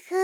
ふ